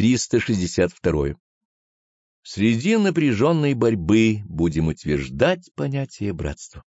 362. Среди напряженной борьбы будем утверждать понятие братства.